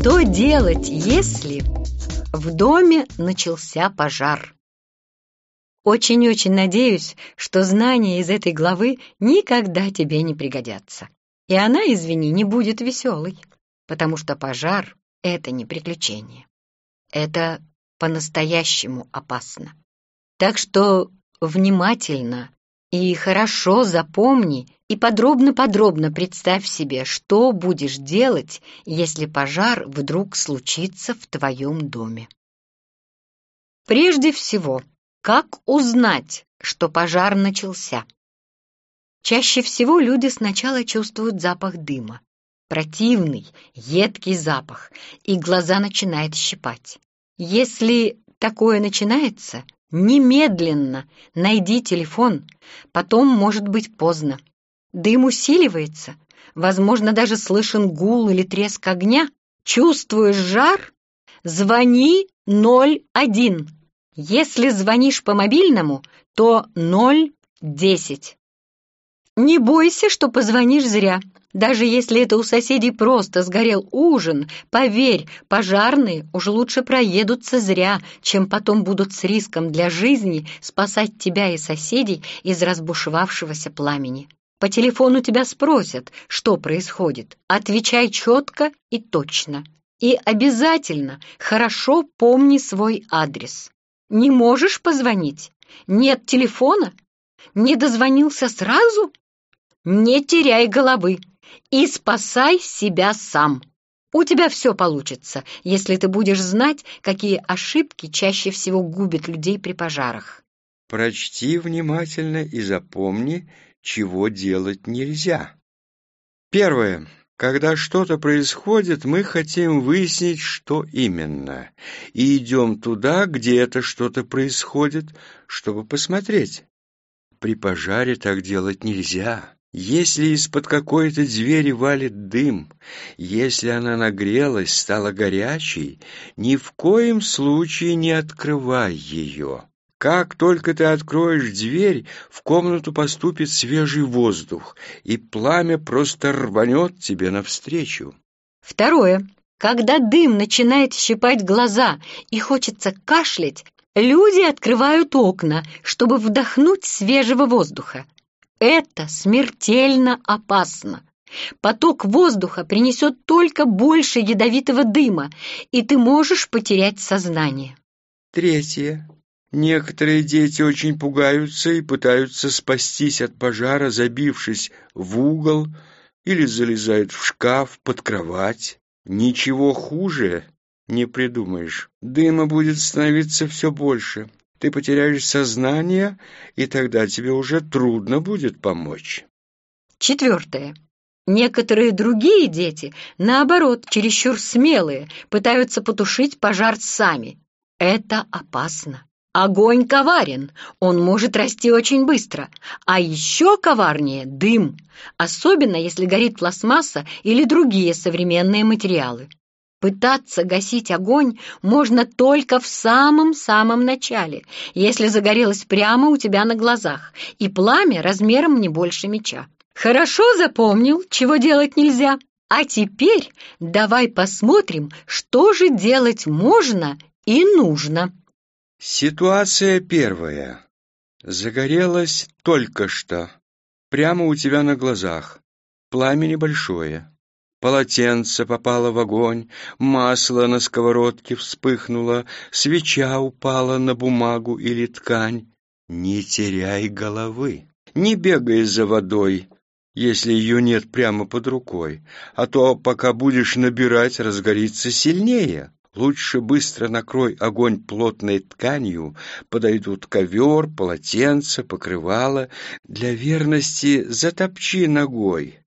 Что делать, если в доме начался пожар? Очень-очень надеюсь, что знания из этой главы никогда тебе не пригодятся. И она, извини, не будет веселой, потому что пожар — это не приключение. Это по-настоящему опасно. Так что внимательно и хорошо запомни и подробно-подробно представь себе, что будешь делать, если пожар вдруг случится в твоем доме. Прежде всего, как узнать, что пожар начался? Чаще всего люди сначала чувствуют запах дыма. Противный, едкий запах, и глаза начинают щипать. Если такое начинается, немедленно найди телефон, потом может быть поздно. Дым усиливается, возможно, даже слышен гул или треск огня. Чувствуешь жар? Звони 01. Если звонишь по мобильному, то 010. Не бойся, что позвонишь зря. Даже если это у соседей просто сгорел ужин, поверь, пожарные уже лучше проедутся зря, чем потом будут с риском для жизни спасать тебя и соседей из разбушевавшегося пламени. По телефону тебя спросят, что происходит. Отвечай четко и точно. И обязательно хорошо помни свой адрес. Не можешь позвонить? Нет телефона? Не дозвонился сразу? Не теряй головы и спасай себя сам. У тебя все получится, если ты будешь знать, какие ошибки чаще всего губят людей при пожарах. Прочти внимательно и запомни, чего делать нельзя. Первое. Когда что-то происходит, мы хотим выяснить, что именно, и идем туда, где это что-то происходит, чтобы посмотреть. При пожаре так делать нельзя. Если из-под какой-то двери валит дым, если она нагрелась, стала горячей, ни в коем случае не открывай ее. Как только ты откроешь дверь, в комнату поступит свежий воздух, и пламя просто рванет тебе навстречу. Второе. Когда дым начинает щипать глаза и хочется кашлять, люди открывают окна, чтобы вдохнуть свежего воздуха. Это смертельно опасно. Поток воздуха принесет только больше ядовитого дыма, и ты можешь потерять сознание. Третье. Некоторые дети очень пугаются и пытаются спастись от пожара, забившись в угол или залезают в шкаф, под кровать. Ничего хуже не придумаешь. Дыма будет становиться все больше. Ты потеряешь сознание, и тогда тебе уже трудно будет помочь. Четвертое. Некоторые другие дети, наоборот, чересчур смелые, пытаются потушить пожар сами. Это опасно. Огонь коварен, он может расти очень быстро. А еще коварнее дым, особенно если горит пластмасса или другие современные материалы. Пытаться гасить огонь можно только в самом-самом начале, если загорелось прямо у тебя на глазах, и пламя размером не больше меча. Хорошо запомнил, чего делать нельзя? А теперь давай посмотрим, что же делать можно и нужно. Ситуация первая. Загорелось только что. Прямо у тебя на глазах. Пламя небольшое. Полотенце попало в огонь, масло на сковородке вспыхнуло, свеча упала на бумагу или ткань. Не теряй головы. Не бегай за водой, если ее нет прямо под рукой, а то, пока будешь набирать, разгорится сильнее. Лучше быстро накрой огонь плотной тканью, подойдут ковер, полотенце, покрывало. Для верности затопчи ногой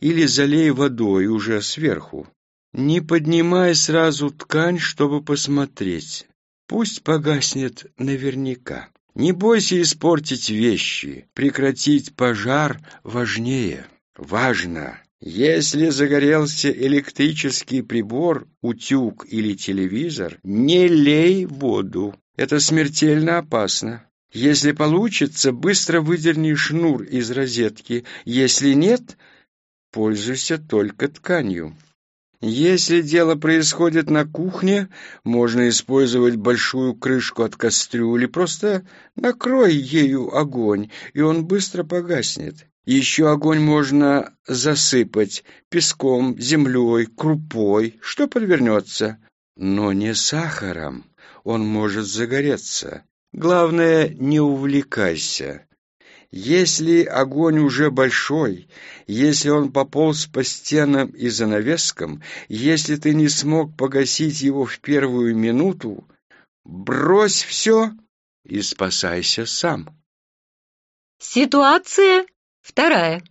или залей водой уже сверху. Не поднимай сразу ткань, чтобы посмотреть. Пусть погаснет наверняка. Не бойся испортить вещи. Прекратить пожар важнее. Важно если загорелся электрический прибор, утюг или телевизор, не лей воду. Это смертельно опасно. Если получится, быстро выдерни шнур из розетки. Если нет, пользуйся только тканью. Если дело происходит на кухне, можно использовать большую крышку от кастрюли, просто накрой ею огонь, и он быстро погаснет. Еще огонь можно засыпать песком, землей, крупой, что подвернется, но не сахаром, он может загореться. Главное, не увлекайся. Если огонь уже большой, если он пополз по стенам и занавескам, если ты не смог погасить его в первую минуту, брось все и спасайся сам. Ситуация вторая.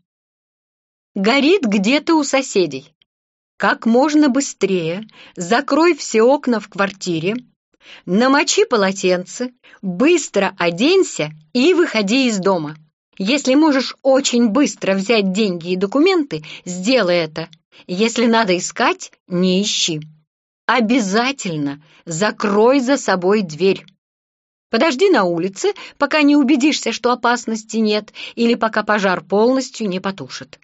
Горит где-то у соседей. Как можно быстрее закрой все окна в квартире, намочи полотенце, быстро оденься и выходи из дома. Если можешь очень быстро взять деньги и документы, сделай это. Если надо искать, не ищи. Обязательно закрой за собой дверь. Подожди на улице, пока не убедишься, что опасности нет, или пока пожар полностью не потушит.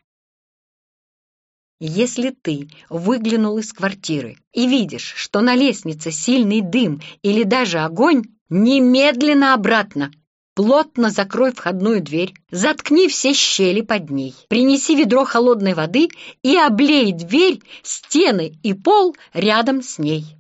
Если ты выглянул из квартиры и видишь, что на лестнице сильный дым или даже огонь, немедленно обратно. Плотно закрой входную дверь, заткни все щели под ней, принеси ведро холодной воды и облей дверь, стены и пол рядом с ней.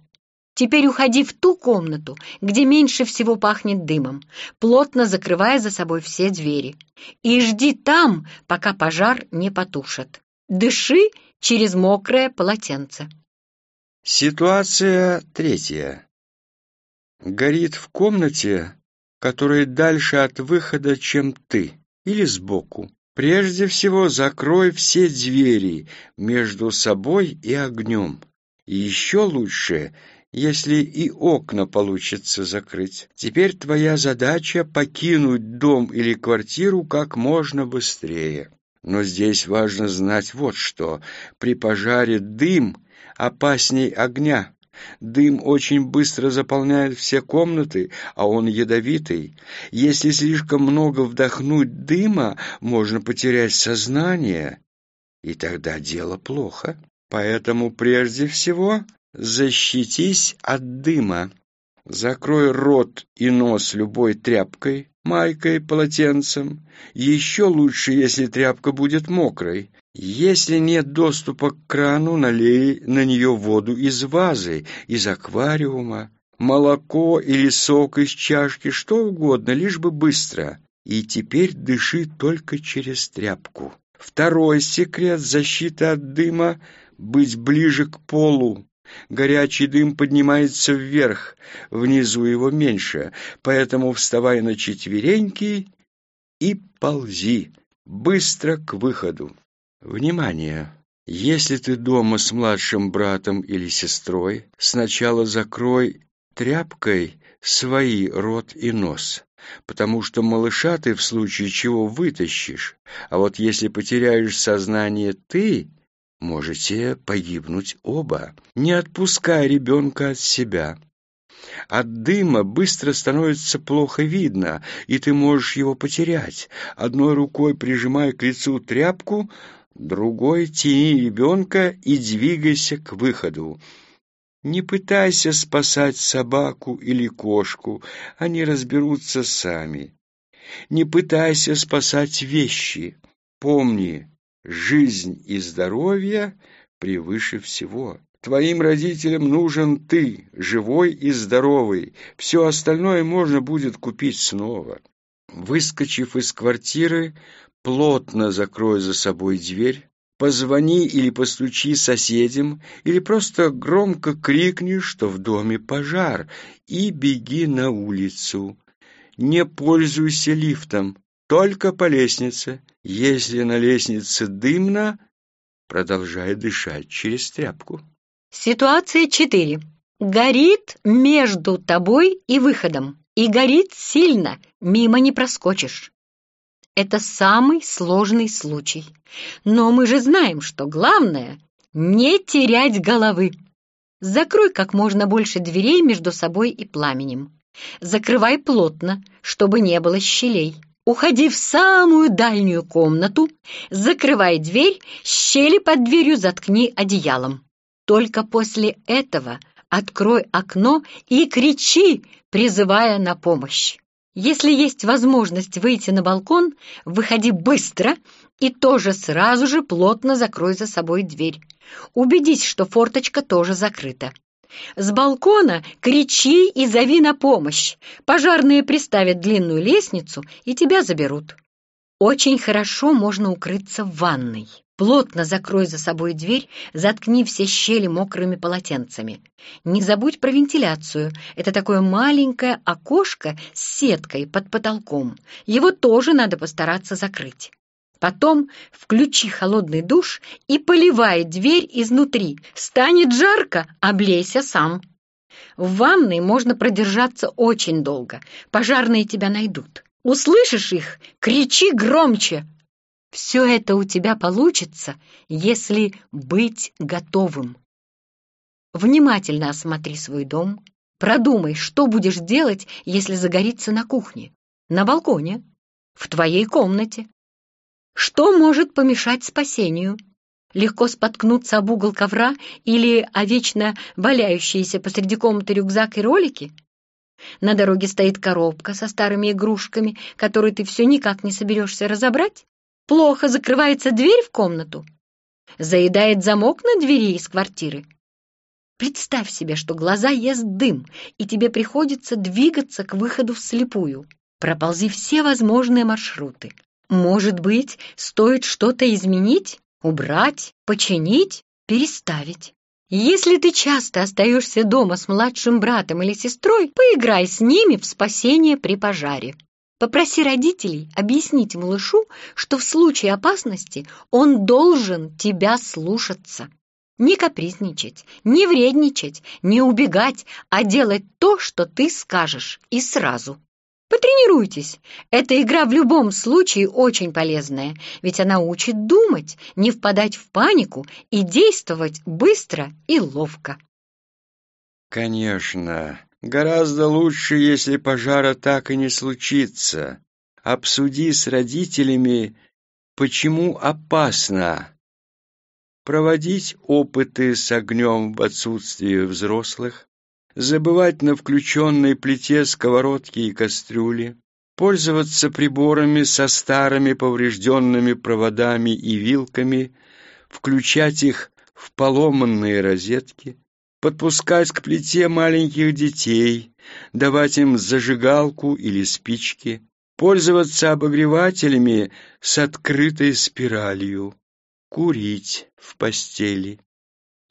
Теперь уходи в ту комнату, где меньше всего пахнет дымом, плотно закрывая за собой все двери. И жди там, пока пожар не потушат. Дыши через мокрое полотенце. Ситуация третья. Горит в комнате которые дальше от выхода, чем ты, или сбоку. Прежде всего закрой все двери между собой и огнем. И еще лучше, если и окна получится закрыть. Теперь твоя задача покинуть дом или квартиру как можно быстрее. Но здесь важно знать вот что. При пожаре дым опасней огня. Дым очень быстро заполняет все комнаты, а он ядовитый. Если слишком много вдохнуть дыма, можно потерять сознание, и тогда дело плохо. Поэтому прежде всего защитись от дыма. Закрой рот и нос любой тряпкой, майкой, полотенцем. Еще лучше, если тряпка будет мокрой. Если нет доступа к крану, налей на нее воду из вазы, из аквариума, молоко или сок из чашки, что угодно, лишь бы быстро. И теперь дыши только через тряпку. Второй секрет защиты от дыма — быть ближе к полу. Горячий дым поднимается вверх, внизу его меньше, поэтому вставай на четвереньки и ползи быстро к выходу. Внимание! Если ты дома с младшим братом или сестрой, сначала закрой тряпкой свои рот и нос, потому что малыша ты в случае чего вытащишь, а вот если потеряешь сознание ты, можете погибнуть оба. Не отпускай ребенка от себя. От дыма быстро становится плохо видно, и ты можешь его потерять. Одной рукой прижимай к лицу тряпку, другой тяни ребенка и двигайся к выходу. Не пытайся спасать собаку или кошку, они разберутся сами. Не пытайся спасать вещи. Помни, жизнь и здоровье превыше всего. Твоим родителям нужен ты, живой и здоровый. Все остальное можно будет купить снова. Выскочив из квартиры, плотно закрой за собой дверь, позвони или постучи соседям, или просто громко крикни, что в доме пожар, и беги на улицу. Не пользуйся лифтом, только по лестнице. Если на лестнице дымно, продолжай дышать через тряпку. Ситуация 4. Горит между тобой и выходом. И горит сильно, мимо не проскочишь. Это самый сложный случай. Но мы же знаем, что главное — не терять головы. Закрой как можно больше дверей между собой и пламенем. Закрывай плотно, чтобы не было щелей. Уходи в самую дальнюю комнату, закрывай дверь, щели под дверью заткни одеялом. Только после этого открой окно и кричи, призывая на помощь. Если есть возможность выйти на балкон, выходи быстро и тоже сразу же плотно закрой за собой дверь. Убедись, что форточка тоже закрыта. С балкона кричи и зови на помощь. Пожарные приставят длинную лестницу и тебя заберут. Очень хорошо можно укрыться в ванной. Плотно закрой за собой дверь, заткни все щели мокрыми полотенцами. Не забудь про вентиляцию. Это такое маленькое окошко с сеткой под потолком. Его тоже надо постараться закрыть. Потом включи холодный душ и поливай дверь изнутри. Станет жарко, облейся сам. В ванной можно продержаться очень долго. Пожарные тебя найдут. Услышишь их? Кричи громче. Все это у тебя получится, если быть готовым. Внимательно осмотри свой дом. Продумай, что будешь делать, если загорится на кухне, на балконе, в твоей комнате. Что может помешать спасению? Легко споткнуться об угол ковра или о вечно валяющиеся посреди комнаты рюкзак и ролики? На дороге стоит коробка со старыми игрушками, которую ты все никак не соберешься разобрать? Плохо закрывается дверь в комнату? Заедает замок на двери из квартиры? Представь себе, что глаза ест дым, и тебе приходится двигаться к выходу вслепую. Проползи все возможные маршруты. Может быть, стоит что-то изменить, убрать, починить, переставить. Если ты часто остаешься дома с младшим братом или сестрой, поиграй с ними в спасение при пожаре. Попроси родителей объяснить малышу, что в случае опасности он должен тебя слушаться. Не капризничать, не вредничать, не убегать, а делать то, что ты скажешь, и сразу. Потренируйтесь. Эта игра в любом случае очень полезная, ведь она учит думать, не впадать в панику и действовать быстро и ловко. Конечно, гораздо лучше, если пожара так и не случится. Обсуди с родителями, почему опасно проводить опыты с огнем в отсутствие взрослых, забывать на включенной плите сковородки и кастрюли, пользоваться приборами со старыми поврежденными проводами и вилками, включать их в поломанные розетки, подпускать к плите маленьких детей, давать им зажигалку или спички, пользоваться обогревателями с открытой спиралью, курить в постели.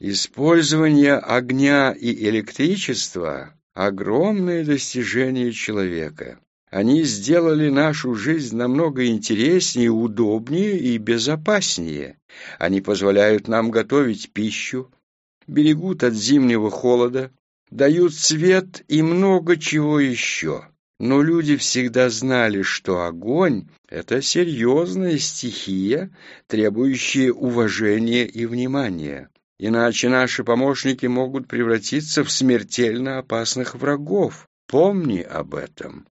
Использование огня и электричества – огромное достижение человека. Они сделали нашу жизнь намного интереснее, удобнее и безопаснее. Они позволяют нам готовить пищу, берегут от зимнего холода, дают свет и много чего еще. Но люди всегда знали, что огонь – это серьезная стихия, требующая уважения и внимания. Иначе наши помощники могут превратиться в смертельно опасных врагов. Помни об этом.